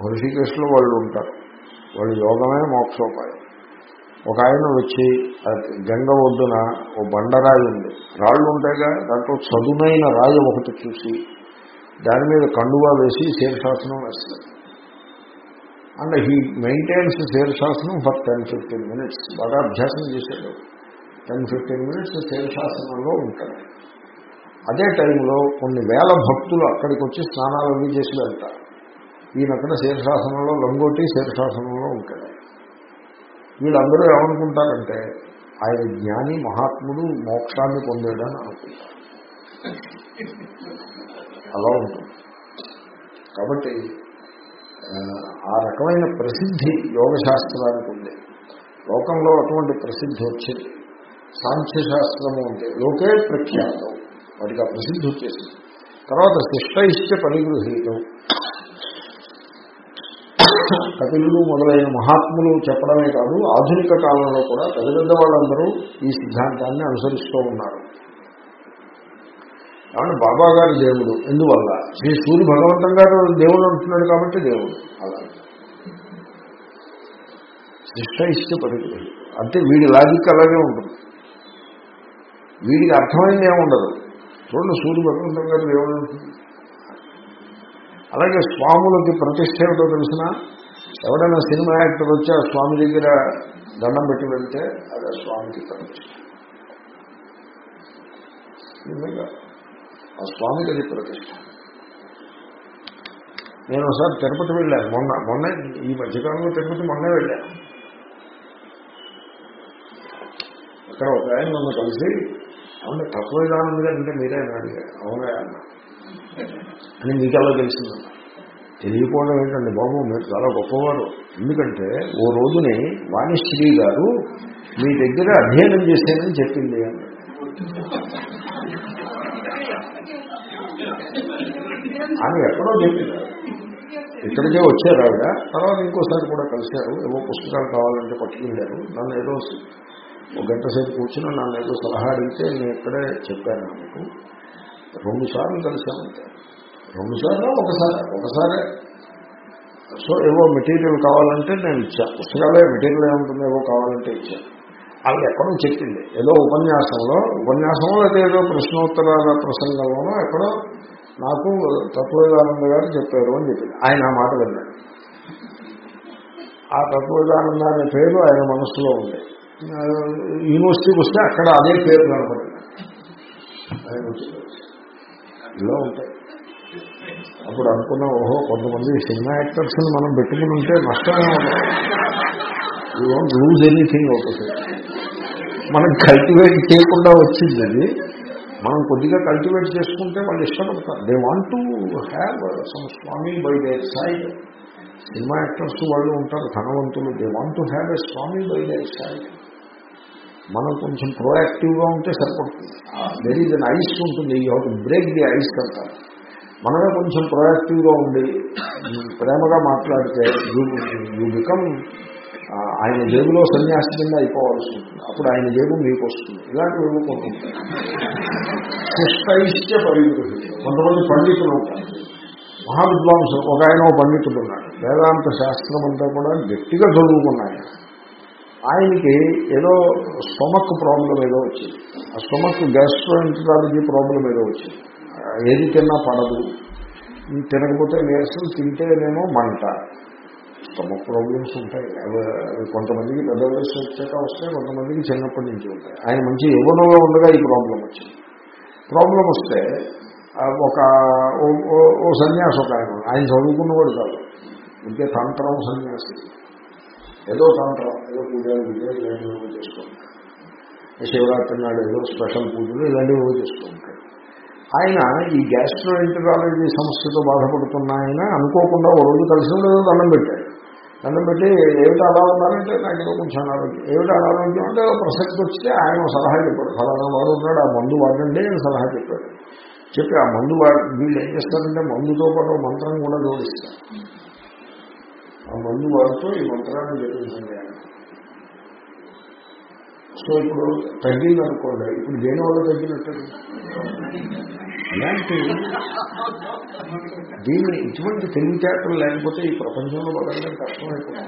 హృషికేశ్లో వాళ్ళు ఉంటారు. వాళ్ళు యోగమే మోక్షోపాయం. ఒక ఆయన వచ్చి గంగ ఒడ్డున ఓ బండరాయి ఉంది. రాళ్ళు ఉంటాయిగా దాంట్లో చదునైన రాయి ఒకటి చూసి దాని మీద కండువా వేసి శీర్షాసనం వేస్తారు అండ్ హీ మెయింటైన్స్ శీర్షాసనం ఫర్ టెన్ ఫిఫ్టీన్ మినిట్స్. బాగా అభ్యాసం చేశాడు. టెన్ ఫిఫ్టీన్ మినిట్స్ శేషాసనంలో ఉంటాడు అదే టైంలో కొన్ని వేల భక్తులు అక్కడికి వచ్చి స్నానాలు అవి చేసి వెళ్తారు. ఈయన అక్కడ శీర్షాసనంలో లంగోటి శీర్షాసనంలో ఉంటాడు వీళ్ళందరూ ఏమనుకుంటారంటే ఆయన జ్ఞాని మహాత్ముడు మోక్షాన్ని పొందాడని అనుకుంటారు. అలా ఉంటుంది. కాబట్టి ఆ, ఆ రకమైన ప్రసిద్ధి యోగశాస్త్రానికి ఉంది. లోకంలో అటువంటి ప్రసిద్ధి వచ్చింది. సాంఖ్యశాస్త్రము అంటే లోకే ప్రఖ్యాతం. వాటికి ఆ ప్రసిద్ధి వచ్చేసింది. తర్వాత శిష్టయిష్ట పరిగృహీతం. కపిలులు మొదలైన మహాత్ములు చెప్పడమే కాదు ఆధునిక కాలంలో కూడా పెద్ద పెద్ద వాళ్ళందరూ ఈ సిద్ధాంతాన్ని అనుసరిస్తూ ఉన్నారు. కాబట్టి బాబా గారి దేవుడు ఎందువల్ల? శ్రీ సూర్య భగవంతం గారు దేవుడు అంటున్నాడు కాబట్టి దేవుడు. అలా. శిష్ట ఇష్ట పరిగృహీతం. అంటే వీడి లాజిక్ అలాగే ఉంటుంది. వీడికి అర్థమైంది ఏముండదు. చూడండి సూర్య భగవంతుడు గారు దేవుడు. అలాగే స్వాములకి ప్రతిష్ట ఏమిటో తెలిసిన? ఎవడైనా సినిమా యాక్టర్ వచ్చి ఆ స్వామి దగ్గర దండం పెట్టి వెళ్తే అదే స్వామికి ప్రతిష్ట. ఆ స్వామికి అది ప్రతిష్ట. నేను ఒకసారి తిరుపతి వెళ్ళాను మొన్న మొన్న ఈ మధ్యకాలంలో తిరుపతి మొన్నే వెళ్ళాను అక్కడ ఒక ఆయన నన్ను కలిసి అవును తత్వ విధానం అంటే మీరే అడిగారు. అవునా? అన్న అని మీకు ఎలా తెలిసిందన్న తెలియకపోవడం ఏంటండి బాబు? మీరు చాలా గొప్పవారు. ఎందుకంటే ఓ రోజుని వాణిశ్రీ గారు మీ దగ్గర అధ్యయనం చేశానని చెప్పింది అని. ఎక్కడో చెప్పింది ఇక్కడికే వచ్చారు ఆవిడ. తర్వాత ఇంకోసారి కూడా కలిశారు. ఏవో పుస్తకాలు కావాలంటే పట్టుకెళ్ళారు నన్ను ఏదో ఒక గంట సేపు కూర్చుని నన్ను ఏదో సలహా అడిగితే నేను ఇక్కడే చెప్పాను ఆమెకు రెండు సార్లు కలిశామంటే రెండు సార్లు ఒకసారి ఒకసారి. సో ఏవో మెటీరియల్ కావాలంటే నేను ఇచ్చాను పుస్తకాలే మెటీరియల్ ఏముంటుంది ఏవో కావాలంటే ఇచ్చాను ఆవిడ ఎక్కడో చెప్పింది. ఏదో ఉపన్యాసంలో ఉపన్యాసంలో అయితే ఏదో ప్రశ్నోత్తరాల ప్రసంగంలోనో ఎక్కడో నాకు తత్వవేదానంద గారు చెప్పారు అని చెప్పింది. ఆయన ఆ మాట విన్నాడు. ఆ తత్వవేదానంద అనే పేరు ఆయన మనస్సులో ఉంది. యూనివర్సిటీకి వస్తే అక్కడ అదే పేరు కనపడింది ఇలా ఉంటాయి. అప్పుడు అనుకున్నాం ఓహో కొంతమంది సినిమా యాక్టర్స్ మనం పెట్టుకుని ఉంటే నష్టమే ఉండదు యూ వాంట్ లూజ్ ఎనీథింగ్ ఒకటి మనం కల్టివేట్ చేయకుండా వచ్చింది అది. మనం కొద్దిగా కల్టివేట్ చేసుకుంటే వాళ్ళు ఇష్టపడతారు. They want to have some swami by their side cinema actors వాళ్ళు ఉంటారు ధనవంతులు. They want to have a swami by their side మనం కొంచెం ప్రోయాక్టివ్గా ఉంటే సరిపడుతుంది. దెర్ ఈజ్ అన్ ఐస్ ఉంటుంది you have break the ice అంటారు. మనమే కొంచెం ప్రొయాక్టివ్గా ఉండి ప్రేమగా మాట్లాడితే యూ బికమ్ ఆయన జేబులో సన్యాసి కింద అయిపోవాల్సి ఉంటుంది. అప్పుడు ఆయన జేబు మీకు వస్తుంది. ఇలాంటివి ఇవ్వకుంటుంటాయి శిష్టైష్ట పరిగృహి కొంతమంది పండితులు ఉంటారు. మహావిద్వాంసులు ఒక ఆయన పండితుడు ఉన్నాడు. వేదాంత శాస్త్రం అంతా కూడా గట్టిగా చదువుకున్నాయి ఆయనకి ఏదో స్టొమక్ ప్రాబ్లం ఏదో వచ్చింది. ఆ స్టొమక్ గ్యాస్ట్రోఎంట్రాలజీ ప్రాబ్లం ఏదో వచ్చింది. ఏది తిన్నా పడదు. తినకపోతే నీరసం తింటేనేమో మంట. స్టమక్ ప్రాబ్లమ్స్ ఉంటాయి. కొంతమందికి పెద్ద వయసు వచ్చాక వస్తాయి కొంతమందికి చిన్నప్పటి నుంచి ఉంటాయి. ఆయన మంచి యువనంలో ఉండగా ఈ ప్రాబ్లం వచ్చింది. ప్రాబ్లం వస్తే ఒక ఓ- ఓ- ఓ ఒక ఆయన. ఆయన చదువుకున్నవాడు కాదు. ఇంకే తంత్రం సన్యాసి. ఏదో తంత్రం ఏదో పూజలు పూజలు ఇలాంటివి చేసుకుంటాడు శివరాత్రి నాడు ఏదో స్పెషల్ పూజలు ఇలాంటివి చేసుకుంటాడు ఆయన ఈ గ్యాస్ట్రోఎంటరాలజీ సమస్యతో బాధపడుతున్న ఆయన అనుకోకుండా ఓ రోజు కలిసి ఉండదు దండం పెట్టాడు దండం పెట్టి ఏమిటి అలా ఉన్నారంటే నాకు ఏదో కొంచెం అనారోగ్యం. ఏమిటి అనారోగ్యం అంటే ప్రసక్తి వస్తే ఆయన సలహా చెప్పాడు. ఫలానా వాడు ఉన్నాడు ఆ మందు వాడండి అని సలహా చెప్పాడు. చెప్పి ఆ మందు వాడు వీళ్ళు ఏం చేస్తారంటే మందుతో పాటు మంత్రం కూడా జోడిస్తారు. ఆ మందు వాడుతూ ఈ మంత్రాన్ని జపించండి. సో ఇప్పుడు తగ్గింది అనుకోండి ఇప్పుడు దేని వల్ల తగ్గినట్టు? అలాంటి దీన్ని ఇటువంటి తెలివితేటలు లేకపోతే ఈ ప్రపంచంలో బతకడం కష్టమైపోతుంది.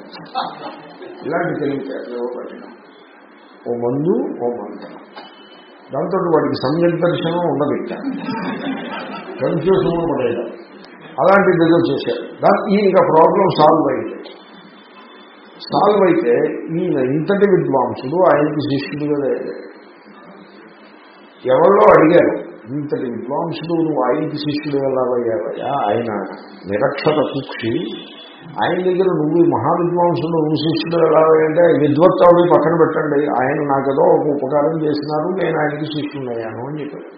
ఇలాంటి తెలివితేటలు ఇవ్వబడిన ఓ మందు ఓ మంత్రం. దాంతో వాడికి సమ్యక్ దర్శనం ఉండదు ఇక్కడ కన్ఫ్యూజన్ పడేది అలాంటిది ఏదో చేశారు. దాని ఈయనకి ప్రాబ్లం సాల్వ్ అయింది సాల్వ్ అయితే ఈయన ఇంతటి విద్వాంసుడు ఆయనకి శిష్యుడుగా లేదు ఎవరో అడిగారు ఇంతటి విద్వాంసుడు నువ్వు ఆయనకి శిష్యుడు ఎలాగయ్యావయ్యా? ఆయన నిరక్షర కుక్షి ఆయన దగ్గర నువ్వు మహావిద్వాంసుడు నువ్వు శిష్యుడు ఎలాగంటే విద్వత్తావుడి పక్కన పెట్టండి. ఆయన నాకేదో ఒక ఉపకారం చేసినారు నేను ఆయనకి శిష్యుడయ్యాను అని చెప్పారు.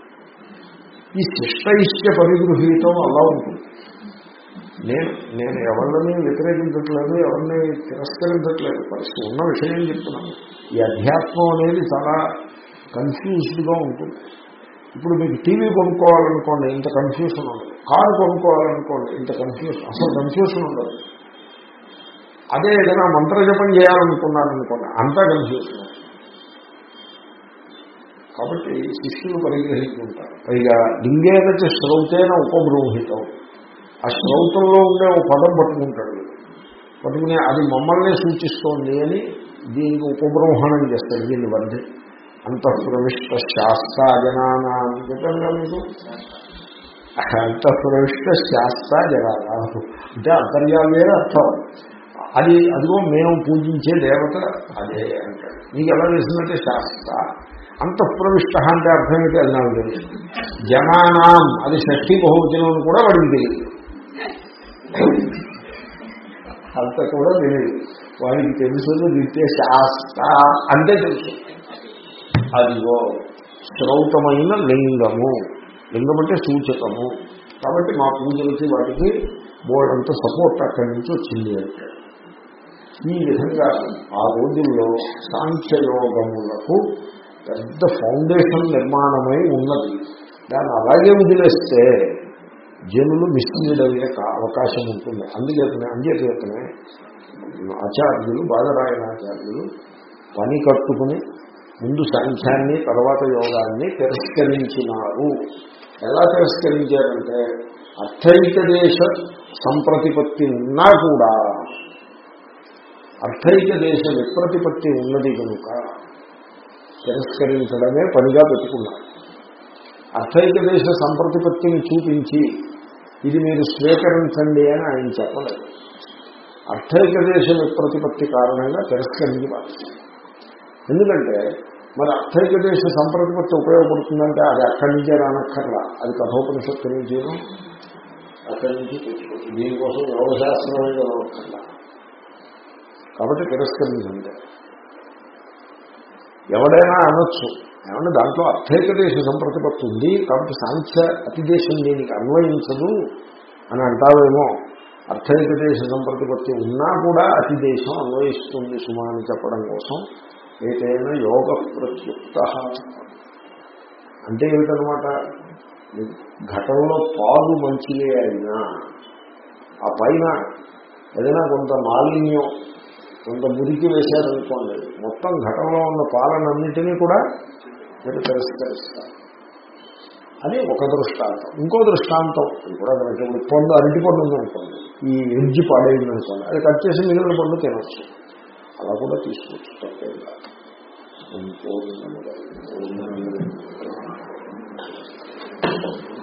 ఈ శిష్ట ఇష్ట పరిగృహీతం అలా ఉంటుంది. నేను నేను ఎవరిని వ్యతిరేకించట్లేదు ఎవరిని తిరస్కరించట్లేదు. పరిస్థితి ఉన్న విషయం చెప్తున్నాను. ఈ అధ్యాత్మం అనేది చాలా కన్ఫ్యూజ్డ్గా ఉంటుంది. ఇప్పుడు మీకు టీవీ కొనుక్కోవాలనుకోండి ఇంత కన్ఫ్యూషన్ ఉండదు. కారు కొనుక్కోవాలనుకోండి ఇంత కన్ఫ్యూషన్ అసలు కన్ఫ్యూషన్ ఉండదు. అదే ఏదైనా మంత్రజపం చేయాలనుకున్నారనుకోండి అంతా కన్ఫ్యూషన్ కాబట్టి శిష్యులు పరిగ్రహించుకుంటారు పైగా లింగేనచ శ్రౌతేన ఉపబృంహితం ఆ శ్రౌతంలో ఉండే ఒక పదం పట్టుకుంటాడు. పట్టుకుని అది మమ్మల్ని సూచిస్తోంది అని దీనికి ఉపబ్రహ్మణం చేస్తాడు. దీన్ని వర్ధి. అంతఃప్రవిష్ట శాస్త్ర జనానా అని చెప్పాను మీకు? అంతఃప్రవిష్ట శాస్త్ర జనానా అంటే అంతర్యాలే అర్థం. అది అదిగో మేము పూజించే దేవత అదే అంటాడు. నీకు ఎలా తెలిసిందంటే శాస్త్ర. అంతఃప్రవిష్ట అంటే అర్థం ఏంటి అది నాకు తెలుసు జనానాం. అది షష్ఠీ బహువచనం కూడా వాడికి తెలియదు. అంత కూడా తెలియదు వాడికి తెలుసు నిత్య శాస్త్ర అంటే తెలుసు. అదిగో శ్రౌతమైన లింగము. లింగం అంటే సూచకము. కాబట్టి మా పూజలకి వాటికి బోర్డంత సపోర్ట్ అక్కడి నుంచి వచ్చింది అంటే. ఈ విధంగా ఆ రోజుల్లో సాంఖ్యయోగములకు పెద్ద ఫౌండేషన్ నిర్మాణమై ఉన్నది. దాన్ని అలాగే వదిలేస్తే జనులు మిస్లీడ్ అయ్యే అవకాశం ఉంటుంది. అందుచేతనే అంచేతనే ఆచార్యులు బాధరాయణాచార్యులు పని కట్టుకుని ముందు సాంఖ్యాన్ని తర్వాత యోగాన్ని తిరస్కరించినారు. ఎలా తిరస్కరించారంటే అర్థైకదేశ సంప్రతిపత్తి ఉన్నా కూడా అర్థైకదేశ విప్రతిపత్తి ఉన్నది కనుక తిరస్కరించడమే పనిగా పెట్టుకున్నారు. అర్థైకదేశ సంప్రతిపత్తిని చూపించి ఇది మీరు స్వీకరించండి అని ఆయన చెప్పలేదు. అర్థైక దేశ విప్రతిపత్తి కారణంగా తిరస్కరించి ఎందుకంటే మరి అర్థైక దేశ సంప్రతిపత్తి ఉపయోగపడుతుందంటే అది అక్కడి నుంచే రానక్కర్లా. అది కఠోపనిషత్తు నుంచి అక్కడి నుంచి తెచ్చుకోవచ్చు దీనికోసం యోగశాస్త్రమే చదవక్కర్లా కాబట్టి తిరస్కరించండి. ఎవడైనా అనొచ్చు. ఏమన్నా దాంట్లో అర్థైకదేశ సంప్రతిపత్తి ఉంది కాబట్టి సాంఖ్య అతిదేశం దీనికి అన్వయించదు అని అంటావేమో. అర్థైకదేశ సంప్రతిపత్తి ఉన్నా కూడా అతిదేశం అన్వయిస్తుంది సుమా అని చెప్పడం కోసం ఏదైనా యోగ ప్రత్యుక్త అంటే ఏమిటనమాట? ఘటంలో పాలు మంచిదే అయినా ఆ పైన ఏదైనా కొంత మాలిన్యం కొంత మురికి వేశారనుకోండి మొత్తం ఘటంలో ఉన్న పాలనన్నిటినీ కూడా మీరు తిరస్కరిస్తారు అని ఒక దృష్టాంతం. ఇంకో దృష్టాంతం. కూడా మనకి ఇప్పుడు పండు అరటి పండు ఉందనుకోండి ఈ ఎడ్జి పాడైంది అనుకోండి. అది కట్ చేసి మిగిలిన పండు తినచ్చు. అలా కూడా తీసుకోవచ్చు తప్పేలా కాదు